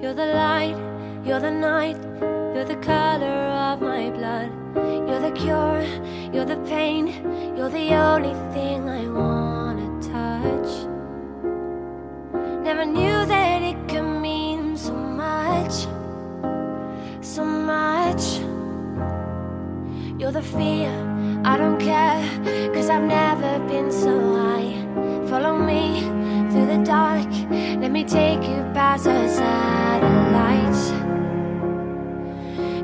You're the light, you're the night, you're the color of my blood. You're the cure, you're the pain, you're the only thing I wanna touch. Never knew that it could mean so much, so much. You're the fear, I don't care, cause I've never been so high. Follow me through the dark, let me take you past the satellites.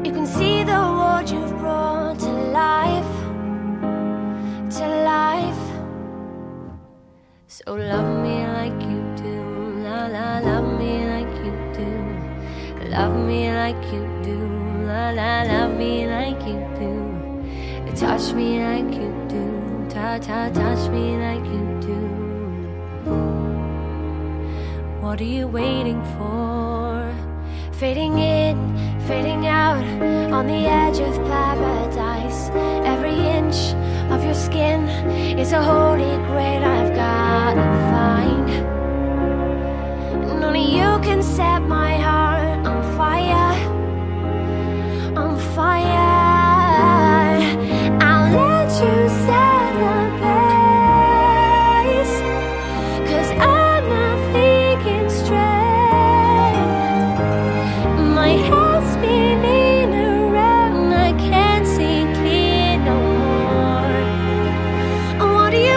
You can see the world you've brought to life, to life. So love me like you do, la la, love me like you do. Love me like you do, la la, love me like you do. Touch me like you do, ta ta, touch me like you do. What are you waiting for? Fading in, fading out on the edge of paradise. Every inch of your skin is a holy grail I've gotta find. And only you can set my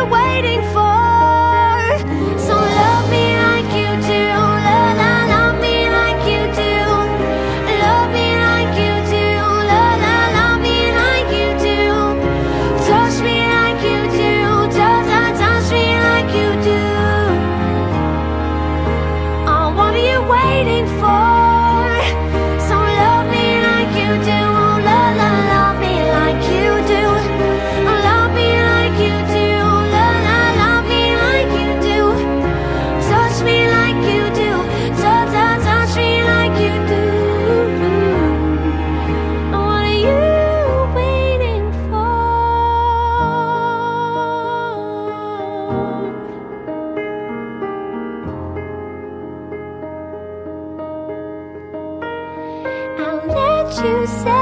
waiting for? So love me you set